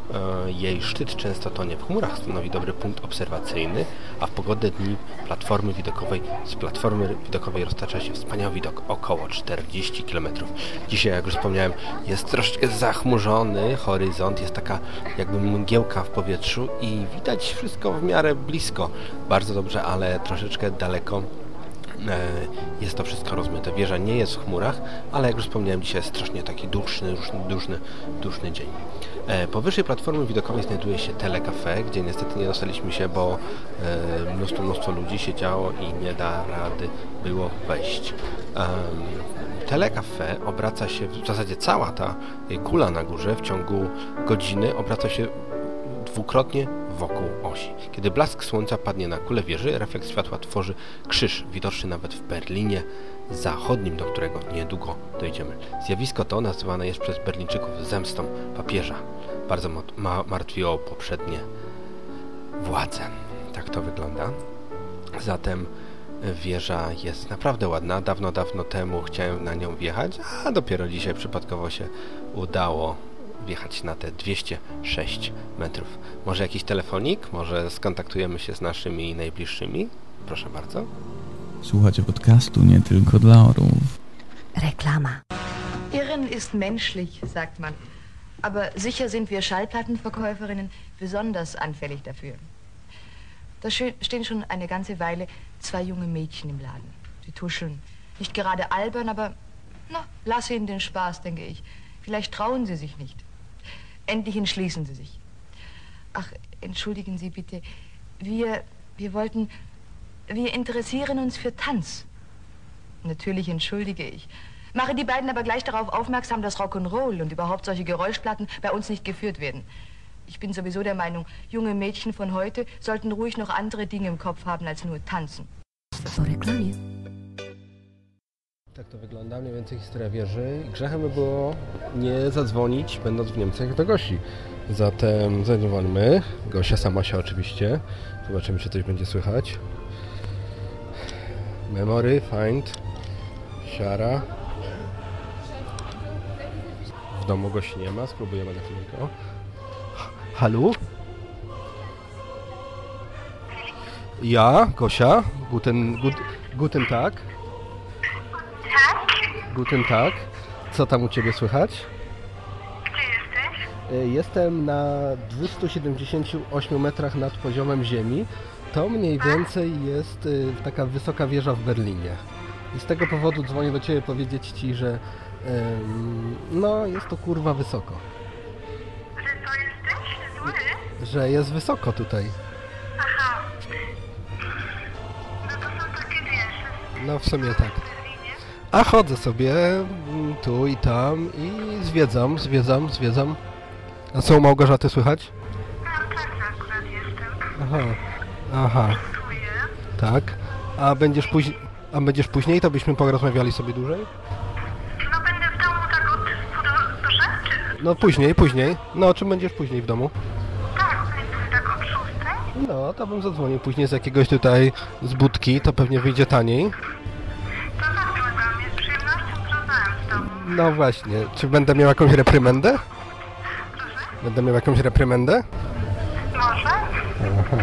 S2: e, jej szczyt często tonie w chmurach, stanowi dobry punkt obserwacyjny, a w pogodne dni platformy widokowej, z platformy widokowej roztacza się wspaniały widok około 40 km. Dzisiaj, jak już wspomniałem, jest troszeczkę zachmurzony horyzont, jest taka jakby mgiełka w powietrzu i widać wszystko w miarę blisko. Bardzo dobrze, ale troszeczkę daleko E, Jest to wszystko rozmyte. Wieża nie jest w chmurach, ale jak już wspomniałem, dzisiaj jest strasznie taki duszny, duszny, duszny, duszny dzień. E, Powyższej platformy widokowej znajduje się Telecafe, gdzie niestety nie dostaliśmy się, bo e, mnóstwo, mnóstwo ludzi siedziało i nie da rady było wejść. Telecafe obraca się, w zasadzie cała ta e, kula na górze w ciągu godziny obraca się dwukrotnie wokół osi. Kiedy blask słońca padnie na kulę wieży, refleks światła tworzy krzyż, widoczny nawet w Berlinie Zachodnim, do którego niedługo dojdziemy. Zjawisko to nazywane jest przez Berlińczyków zemstą papieża. Bardzo ma- martwiło poprzednie władze. Tak to wygląda. Zatem wieża jest naprawdę ładna. Dawno, dawno temu chciałem na nią wjechać, a dopiero dzisiaj przypadkowo się udało wjechać na te 206 metrów. Może jakiś telefonik? Może skontaktujemy się z naszymi najbliższymi? Proszę bardzo.
S14: Słuchacie podcastu nie tylko dla orłów.
S3: Reklama.
S29: Irren ist menschlich, sagt man. Aber sicher sind wir Schallplattenverkäuferinnen besonders anfällig dafür. Da stehen schon eine ganze Weile zwei junge Mädchen im Laden. Sie tuscheln. Nicht gerade albern, aber na, lass ihnen den Spaß, denke ich. Vielleicht trauen sie sich nicht. Endlich entschließen sie sich. Ach, entschuldigen Sie bitte. Wir, wir wollten, wir interessieren uns für Tanz. Natürlich entschuldige ich. Mache die beiden aber gleich darauf aufmerksam, dass Rock'n'Roll und überhaupt solche Geräuschplatten bei uns nicht geführt werden. Ich bin sowieso der Meinung, junge Mädchen von heute sollten ruhig noch andere Dinge im Kopf haben als nur tanzen.
S3: Po reklamie.
S2: Tak to wygląda, mniej więcej historia wieży. Grzechem by było nie zadzwonić, będąc w Niemczech, do Gosi. Zatem zadzwonimy. Gosia sama się oczywiście. Zobaczymy, czy coś będzie słychać. Memory, find, siara. W domu Gosi nie ma, spróbujemy na chwilkę. Halo? Ja, Gosia. Guten, gut, guten Tag. Guten Tag. Co tam u Ciebie słychać?
S20: Gdzie jesteś?
S2: Y, Jestem na 278 metrach nad poziomem ziemi. To mniej więcej jest y, taka wysoka wieża w Berlinie. I z tego powodu dzwonię do Ciebie powiedzieć Ci, że ym, no jest to kurwa wysoko.
S20: Że to jesteś? Zły?
S2: Że jest wysoko tutaj.
S20: Aha. No to są takie wiesz.
S2: No w sumie tak. A chodzę sobie mm, tu i tam i zwiedzam, zwiedzam, zwiedzam. A co u Małgorzaty słychać?
S20: Tam tak akurat jestem.
S2: Aha. Aha. Tak. A będziesz później. A będziesz później, to byśmy porozmawiali sobie dłużej?
S20: No będę w domu tak od pół do, do sześciu.
S2: No później, później. No czym będziesz później w domu?
S20: Tak, będę tak od szóstej.
S2: No, to bym zadzwonił później z jakiegoś tutaj z budki, to pewnie wyjdzie taniej.
S20: To jest przyjemnością rozmawiam z tobą.
S2: No właśnie, czy będę miał jakąś reprymendę? Będę miał jakąś reprymendę?
S20: Może?
S2: Aha.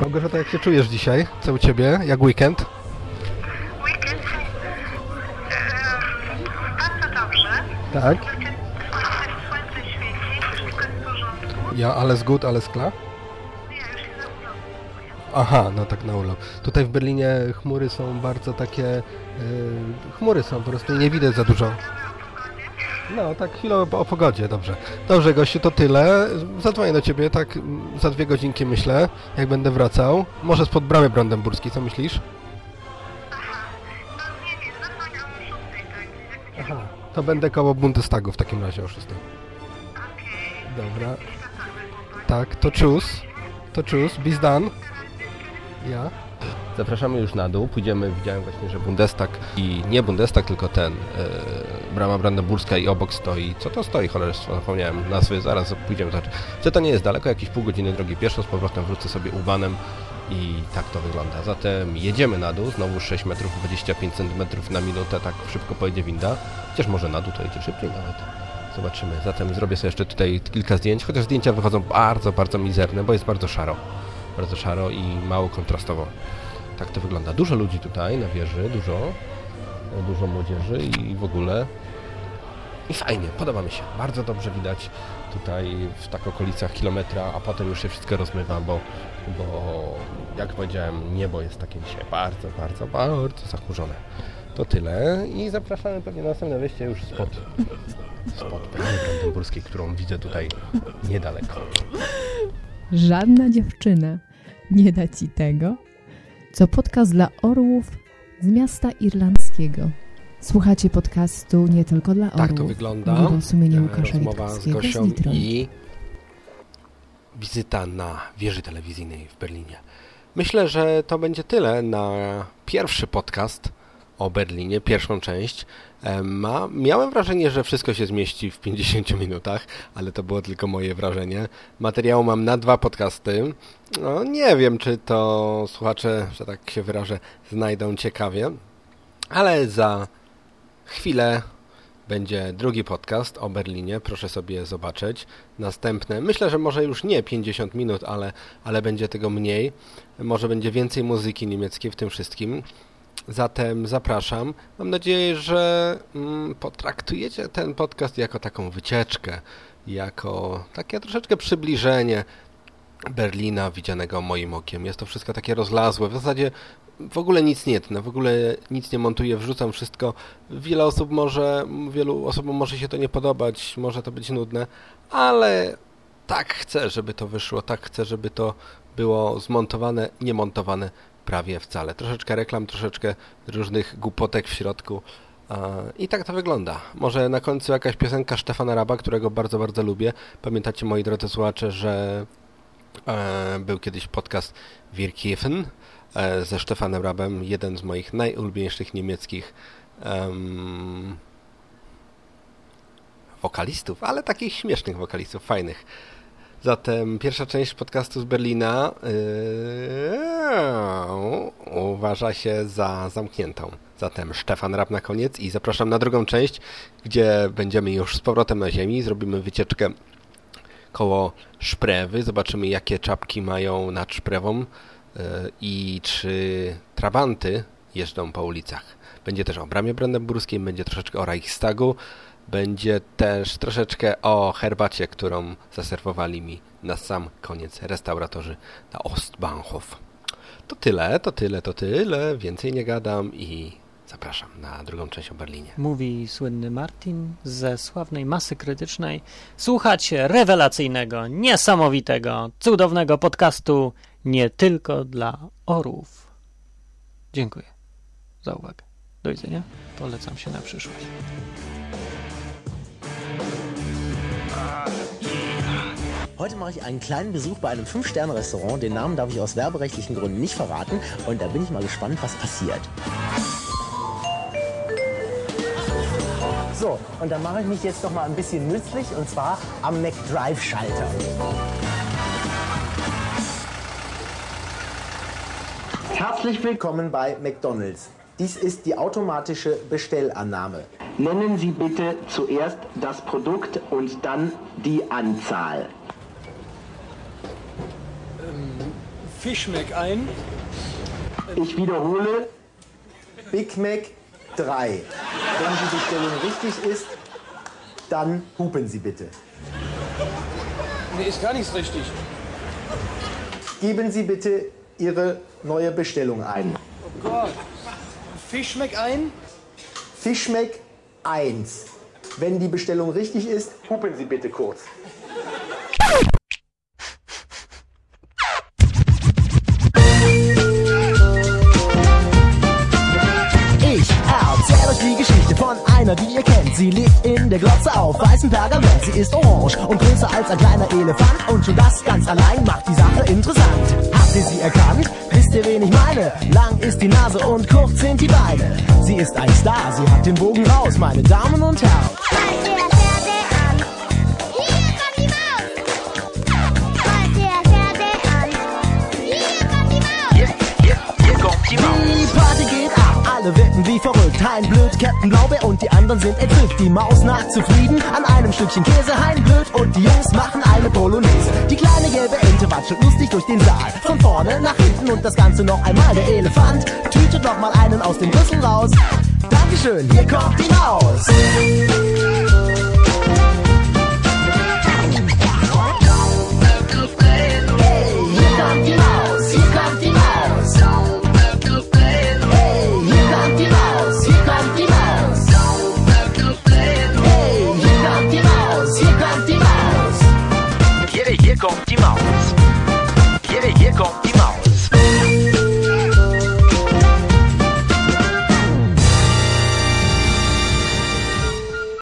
S2: Małgorzata, jak się czujesz dzisiaj? Co u Ciebie? Jak weekend?
S20: Weekend? Ehm, bardzo dobrze.
S2: Tak.
S20: Słońce, słońce świeci, wszystko jest w porządku.
S2: Ja, ale z good, ale z kla? Aha, no tak na urlop. Tutaj w Berlinie chmury są bardzo takie... Yy, chmury są, po prostu nie widać za dużo. No, tak chwilę o, pogodzie, dobrze. Dobrze, gościu, to tyle. Zadzwonię do Ciebie tak mm, za dwie godzinki, myślę, jak będę wracał. Może spod bramy brandenburskiej, co myślisz? Aha, to będę koło Bundestagu w takim razie o 6. Dobra. Tak, to czus. To czus, bis. Ja. Zapraszamy już na dół. Pójdziemy, widziałem właśnie, że Bundestag i nie Bundestag, tylko ten, e, brama brandenburska i obok stoi. Co to stoi, cholerstwo? Zapomniałem nazwy, zaraz pójdziemy zobaczyć. Co to nie jest daleko, jakieś pół godziny drogi pieszo, z powrotem wrócę sobie ubanem i tak to wygląda. Zatem jedziemy na dół, znowu 6 metrów 25 cm na minutę, tak szybko pojedzie winda. Chociaż może na dół to jedzie szybciej nawet. Zobaczymy. Zatem zrobię sobie jeszcze tutaj kilka zdjęć, chociaż zdjęcia wychodzą bardzo, bardzo mizerne, bo jest bardzo szaro. Bardzo szaro i mało kontrastowo. Tak to wygląda. Dużo ludzi tutaj na wieży, dużo. Dużo młodzieży i w ogóle I fajnie, podoba mi się. Bardzo dobrze widać tutaj w tak okolicach kilometra, a potem już się wszystko rozmywa, bo, bo jak powiedziałem, niebo jest takie dzisiaj bardzo, bardzo, bardzo zachmurzone. To tyle i zapraszamy pewnie na następne wyjście już spod, spod Brandenburskiej, którą widzę tutaj niedaleko.
S30: Żadna dziewczyna nie da ci tego, co podcast dla orłów z miasta irlandzkiego. Słuchacie podcastu nie tylko dla orłów.
S2: Tak to wygląda.
S30: Mówią sumienie
S2: E,
S30: Łukasza
S2: Rozmowa z Gosią
S30: Litrą.
S2: i wizyta na wieży telewizyjnej w Berlinie. Myślę, że to będzie tyle na pierwszy podcast o Berlinie, pierwszą część. E, Ma, miałem wrażenie, że wszystko się zmieści w 50 minutach, ale to było tylko moje wrażenie. Materiału mam na dwa podcasty. No, nie wiem, czy to słuchacze, że tak się wyrażę, znajdą ciekawie, ale za chwilę będzie drugi podcast o Berlinie, proszę sobie zobaczyć. Następne, myślę, że może już nie 50 minut, ale, ale będzie tego mniej. Może będzie więcej muzyki niemieckiej w tym wszystkim. Zatem zapraszam. Mam nadzieję, że mm, potraktujecie ten podcast jako taką wycieczkę, jako takie troszeczkę przybliżenie Berlina widzianego moim okiem. Jest to wszystko takie rozlazłe. W zasadzie w ogóle nic nie tnę, w ogóle nic nie montuję, wrzucam wszystko. Wiele osób może, wielu osobom może się to nie podobać, może to być nudne, ale tak chcę, żeby to wyszło, tak chcę, żeby to było zmontowane, nie montowane prawie wcale. Troszeczkę reklam, troszeczkę różnych głupotek w środku. I tak to wygląda. Może na końcu jakaś piosenka Stefana Raba, którego bardzo, bardzo lubię. Pamiętacie, moi drodzy słuchacze, że e, był kiedyś podcast Wirkiefen ze Stefanem Rabem, jeden z moich najulubieńszych niemieckich em, wokalistów, ale takich śmiesznych wokalistów, fajnych. Zatem pierwsza część podcastu z Berlina yy, uważa się za zamkniętą. Zatem Stefan Rab na koniec i zapraszam na drugą część, gdzie będziemy już z powrotem na ziemi. Zrobimy wycieczkę koło Szprewy. Zobaczymy, jakie czapki mają nad Szprewą i czy trabanty jeżdżą po ulicach. Będzie też o Bramie Brandenburskiej, będzie troszeczkę o Reichstagu, będzie też troszeczkę o herbacie, którą zaserwowali mi na sam koniec restauratorzy na Ostbahnhof. To tyle, to tyle, to tyle. Więcej nie gadam i zapraszam na drugą część o Berlinie.
S31: Mówi słynny Martin ze sławnej masy krytycznej. Słuchacie rewelacyjnego, niesamowitego, cudownego podcastu nie tylko dla orłów. Dziękuję za uwagę. Do widzenia. Polecam się na przyszłość.
S32: Heute mache ich einen kleinen Besuch bei einem 5-Sterne-Restaurant. Den Namen darf ich aus werberechtlichen Gründen nicht verraten. Und da bin ich mal gespannt, was passiert. So, und dann mache ich mich jetzt noch mal ein bisschen nützlich und zwar am McDrive-Schalter. Herzlich willkommen bei McDonald's. Dies ist die automatische Bestellannahme. Nennen Sie bitte zuerst das Produkt und dann die Anzahl.
S33: Fisch Mac ein.
S32: Ich wiederhole, Big Mac 3. Wenn die Bestellung richtig ist, dann hupen Sie bitte.
S33: Nee, ist gar nichts richtig.
S32: Geben Sie bitte Ihre neue Bestellung ein.
S33: Oh Gott. Fisch Mac ein.
S32: Fischmeck 1. Wenn die Bestellung richtig ist, hupen Sie bitte kurz.
S34: Ich erzähl euch die Geschichte von einer, die ihr kennt. Sie liegt in der Glotze auf weißem Pergament. Sie ist orange und größer als ein kleiner Elefant. Und schon das ganz allein macht die Sache interessant. Habt ihr sie erkannt? Wisst ihr, wen ich meine? Lang ist die Nase und kurz sind die Beine. Sie ist ein Star, sie hat den Bogen raus, meine Damen und Herren. Wie verrückt. Hein blöd, Captain Blaubeer und die anderen sind entzückt. Die Maus naht zufrieden an einem Stückchen Käse. Hein blöd und die Jungs machen eine Polonaise. Die kleine gelbe Ente watschelt lustig durch den Saal. Von vorne nach hinten und das Ganze noch einmal. Der Elefant tütet noch mal einen aus dem Rüssel raus. Dankeschön, hier kommt die Maus.